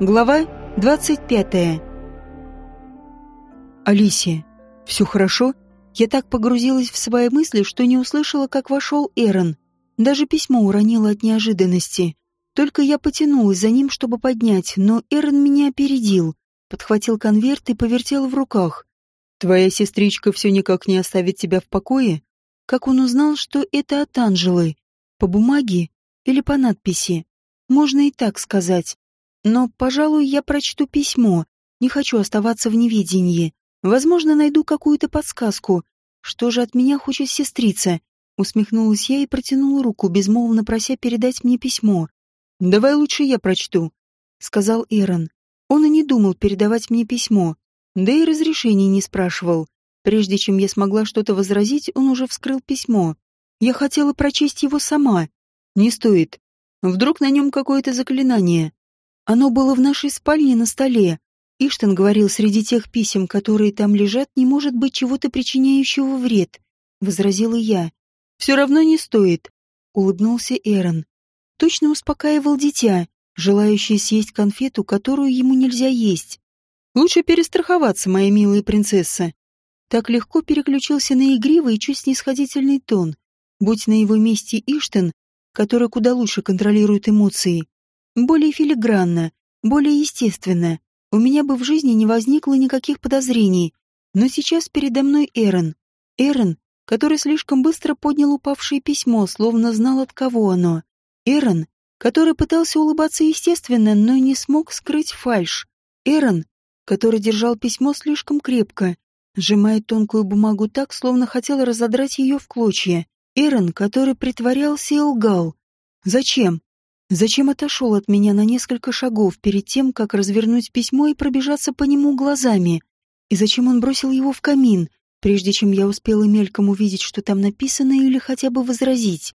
Глава 25. Алисия, все хорошо? Я так погрузилась в свои мысли, что не услышала, как вошел Эрон. Даже письмо уронила от неожиданности. Только я потянулась за ним, чтобы поднять, но Эрон меня опередил, подхватил конверт и повертел в руках. «Твоя сестричка все никак не оставит тебя в покое?» Как он узнал, что это от Анжелы? По бумаге или по надписи? Можно и так сказать. Но, пожалуй, я прочту письмо. Не хочу оставаться в неведении. Возможно, найду какую-то подсказку. Что же от меня хочет сестрица? Усмехнулась я и протянула руку, безмолвно прося передать мне письмо. «Давай лучше я прочту», — сказал Эрон. Он и не думал передавать мне письмо, да и разрешения не спрашивал. Прежде чем я смогла что-то возразить, он уже вскрыл письмо. Я хотела прочесть его сама. Не стоит. Вдруг на нем какое-то заклинание. Оно было в нашей спальне на столе. Иштен говорил, среди тех писем, которые там лежат, не может быть чего-то причиняющего вред. Возразила я. Все равно не стоит. Улыбнулся Эрон. Точно успокаивал дитя, желающее съесть конфету, которую ему нельзя есть. Лучше перестраховаться, моя милая принцесса. Так легко переключился на игривый и чуть снисходительный тон. Будь на его месте Иштен, который куда лучше контролирует эмоции, более филигранно, более естественно. У меня бы в жизни не возникло никаких подозрений. Но сейчас передо мной Эрен. Эрен, который слишком быстро поднял упавшее письмо, словно знал, от кого оно. Эрен, который пытался улыбаться естественно, но не смог скрыть фальшь. Эрен, который держал письмо слишком крепко, сжимая тонкую бумагу так, словно хотел разодрать ее в клочья. Эрен, который притворялся и лгал. Зачем? Зачем отошел от меня на несколько шагов перед тем, как развернуть письмо и пробежаться по нему глазами? И зачем он бросил его в камин, прежде чем я успела мельком увидеть, что там написано, или хотя бы возразить?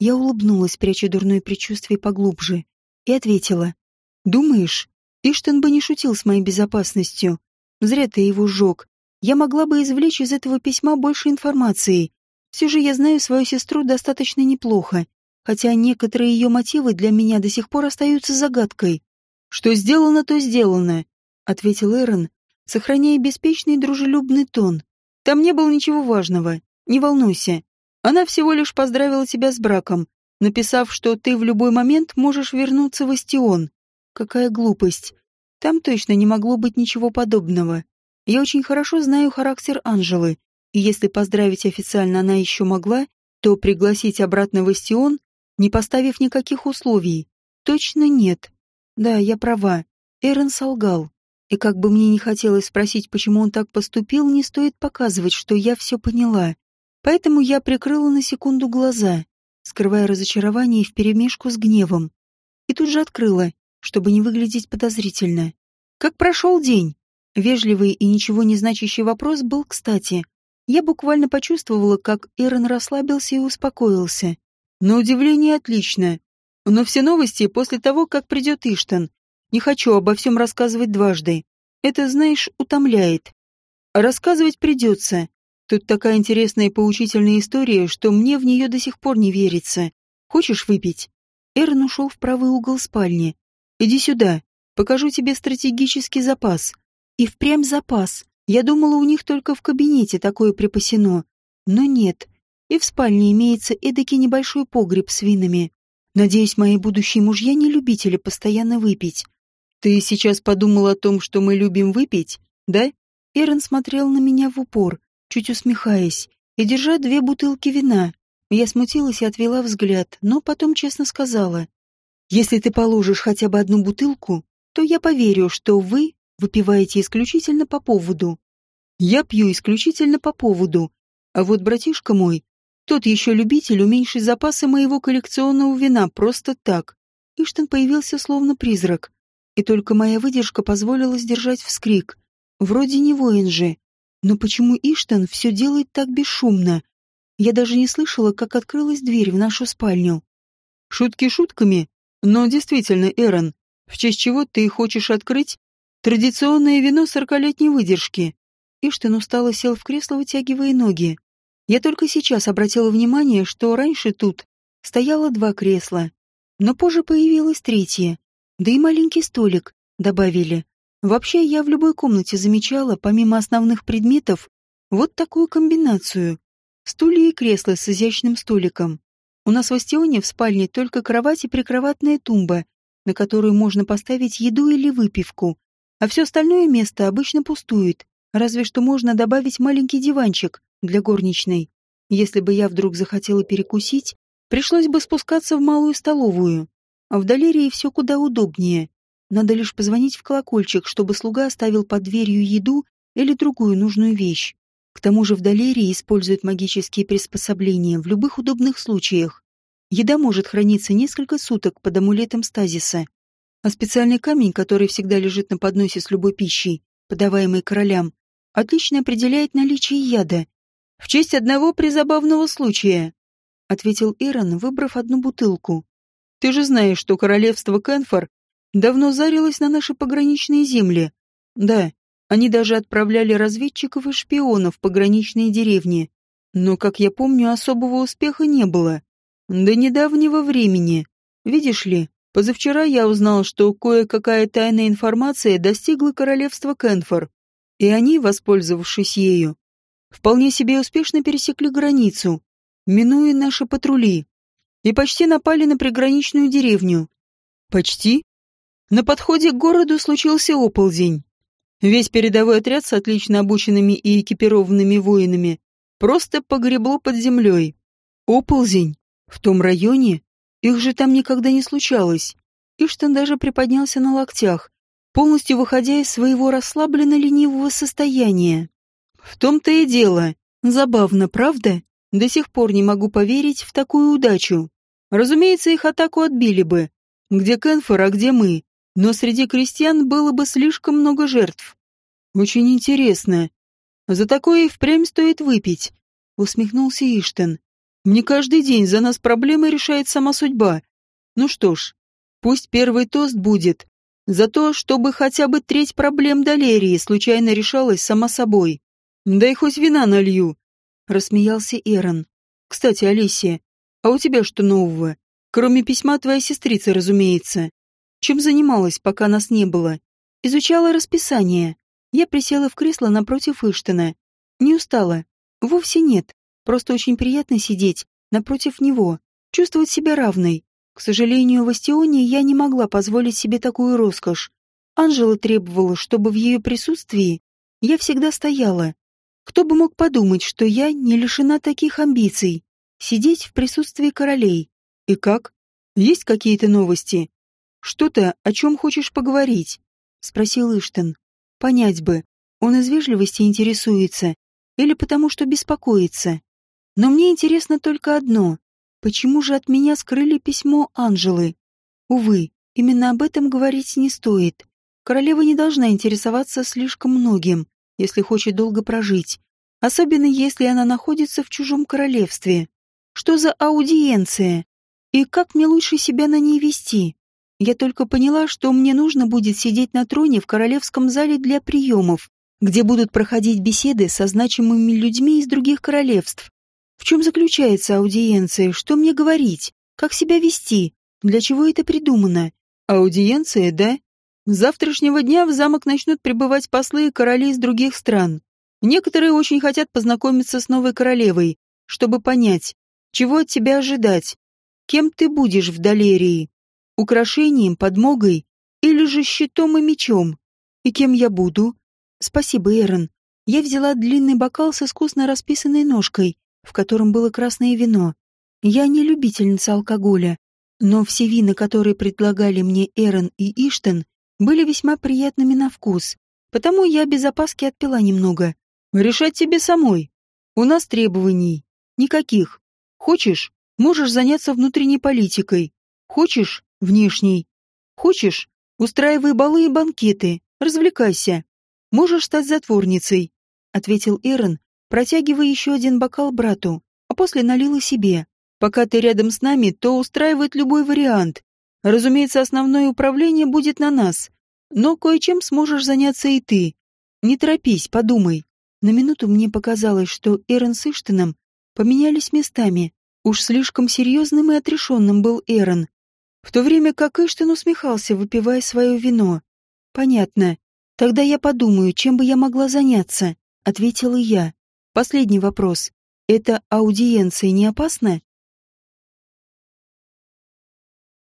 Я улыбнулась, пряча дурное предчувствие поглубже, и ответила. «Думаешь, Иштен бы не шутил с моей безопасностью? Зря ты его сжег. Я могла бы извлечь из этого письма больше информации. Все же я знаю свою сестру достаточно неплохо, хотя некоторые ее мотивы для меня до сих пор остаются загадкой. «Что сделано, то сделано», — ответил Эрон, сохраняя беспечный дружелюбный тон. «Там не было ничего важного. Не волнуйся. Она всего лишь поздравила тебя с браком, написав, что ты в любой момент можешь вернуться в Астион. Какая глупость. Там точно не могло быть ничего подобного. Я очень хорошо знаю характер Анжелы, и если поздравить официально она еще могла, то пригласить обратно в Астион не поставив никаких условий. Точно нет. Да, я права. Эрен солгал. И как бы мне не хотелось спросить, почему он так поступил, не стоит показывать, что я все поняла. Поэтому я прикрыла на секунду глаза, скрывая разочарование вперемешку с гневом. И тут же открыла, чтобы не выглядеть подозрительно. Как прошел день? Вежливый и ничего не значащий вопрос был кстати. Я буквально почувствовала, как Эрен расслабился и успокоился. На удивление отлично. Но все новости после того, как придет Иштан. Не хочу обо всем рассказывать дважды. Это, знаешь, утомляет. Рассказывать придется. Тут такая интересная и поучительная история, что мне в нее до сих пор не верится. Хочешь выпить? Эрн ушел в правый угол спальни. Иди сюда. Покажу тебе стратегический запас. И впрямь запас. Я думала, у них только в кабинете такое припасено. Но нет и в спальне имеется эдакий небольшой погреб с винами. Надеюсь, мои будущие мужья не любители постоянно выпить. Ты сейчас подумал о том, что мы любим выпить, да? Эрен смотрел на меня в упор, чуть усмехаясь, и держа две бутылки вина. Я смутилась и отвела взгляд, но потом честно сказала. Если ты положишь хотя бы одну бутылку, то я поверю, что вы выпиваете исключительно по поводу. Я пью исключительно по поводу, а вот братишка мой тот еще любитель уменьшить запасы моего коллекционного вина просто так. Иштен появился словно призрак. И только моя выдержка позволила сдержать вскрик. Вроде не воин же. Но почему Иштен все делает так бесшумно? Я даже не слышала, как открылась дверь в нашу спальню. Шутки шутками, но действительно, Эрон, в честь чего ты хочешь открыть традиционное вино сорокалетней выдержки? Иштен устало сел в кресло, вытягивая ноги. Я только сейчас обратила внимание, что раньше тут стояло два кресла, но позже появилось третье, да и маленький столик, добавили. Вообще, я в любой комнате замечала, помимо основных предметов, вот такую комбинацию. Стулья и кресла с изящным столиком. У нас в Остионе в спальне только кровать и прикроватная тумба, на которую можно поставить еду или выпивку, а все остальное место обычно пустует, разве что можно добавить маленький диванчик для горничной. Если бы я вдруг захотела перекусить, пришлось бы спускаться в малую столовую. А в Долерии все куда удобнее. Надо лишь позвонить в колокольчик, чтобы слуга оставил под дверью еду или другую нужную вещь. К тому же в Долерии используют магические приспособления в любых удобных случаях. Еда может храниться несколько суток под амулетом стазиса. А специальный камень, который всегда лежит на подносе с любой пищей, подаваемой королям, отлично определяет наличие яда. В честь одного призабавного случая, ответил Ирон, выбрав одну бутылку. Ты же знаешь, что королевство Кенфор давно зарилось на наши пограничные земли. Да, они даже отправляли разведчиков и шпионов в пограничные деревни. Но, как я помню, особого успеха не было. До недавнего времени. Видишь ли, позавчера я узнал, что кое-какая тайная информация достигла королевства Кенфор и они, воспользовавшись ею, вполне себе успешно пересекли границу, минуя наши патрули, и почти напали на приграничную деревню. Почти? На подходе к городу случился оползень. Весь передовой отряд с отлично обученными и экипированными воинами просто погребло под землей. Оползень? В том районе? Их же там никогда не случалось. Иштон даже приподнялся на локтях, полностью выходя из своего расслабленно-ленивого состояния. В том-то и дело. Забавно, правда? До сих пор не могу поверить в такую удачу. Разумеется, их атаку отбили бы. Где Кенфор, а где мы? Но среди крестьян было бы слишком много жертв. Очень интересно. За такое и впрямь стоит выпить. Усмехнулся Иштен. Мне каждый день за нас проблемы решает сама судьба. Ну что ж, пусть первый тост будет за то, чтобы хотя бы треть проблем Долерии случайно решалась сама собой. Да и хоть вина налью, рассмеялся Эрон. Кстати, Алисия, а у тебя что нового? Кроме письма твоей сестрицы, разумеется. Чем занималась, пока нас не было? Изучала расписание. Я присела в кресло напротив Иштена. Не устала. Вовсе нет. Просто очень приятно сидеть напротив него, чувствовать себя равной. К сожалению, в Астионе я не могла позволить себе такую роскошь. Анжела требовала, чтобы в ее присутствии я всегда стояла. Кто бы мог подумать, что я не лишена таких амбиций? Сидеть в присутствии королей. И как? Есть какие-то новости? Что-то, о чем хочешь поговорить? Спросил Иштен. Понять бы, он из вежливости интересуется или потому что беспокоится. Но мне интересно только одно. Почему же от меня скрыли письмо Анжелы? Увы, именно об этом говорить не стоит. Королева не должна интересоваться слишком многим, если хочет долго прожить, особенно если она находится в чужом королевстве. Что за аудиенция? И как мне лучше себя на ней вести? Я только поняла, что мне нужно будет сидеть на троне в королевском зале для приемов, где будут проходить беседы со значимыми людьми из других королевств. В чем заключается аудиенция? Что мне говорить? Как себя вести? Для чего это придумано? Аудиенция, да? С завтрашнего дня в замок начнут прибывать послы и короли из других стран. Некоторые очень хотят познакомиться с новой королевой, чтобы понять, чего от тебя ожидать. Кем ты будешь в Далерии? Украшением, подмогой или же щитом и мечом? И кем я буду? Спасибо, Эрон. Я взяла длинный бокал с искусно расписанной ножкой в котором было красное вино. Я не любительница алкоголя, но все вина, которые предлагали мне Эрен и Иштен, были весьма приятными на вкус, потому я без опаски отпила немного. Решать тебе самой. У нас требований. Никаких. Хочешь, можешь заняться внутренней политикой. Хочешь — внешней. Хочешь — устраивай балы и банкеты, развлекайся. Можешь стать затворницей, — ответил Эрен, протягивая еще один бокал брату, а после налила себе. Пока ты рядом с нами, то устраивает любой вариант. Разумеется, основное управление будет на нас, но кое-чем сможешь заняться и ты. Не торопись, подумай. На минуту мне показалось, что Эрон с Иштином поменялись местами. Уж слишком серьезным и отрешенным был Эрон, в то время как Иштин усмехался, выпивая свое вино. Понятно. Тогда я подумаю, чем бы я могла заняться, ответила я. Последний вопрос. Эта аудиенция не опасна?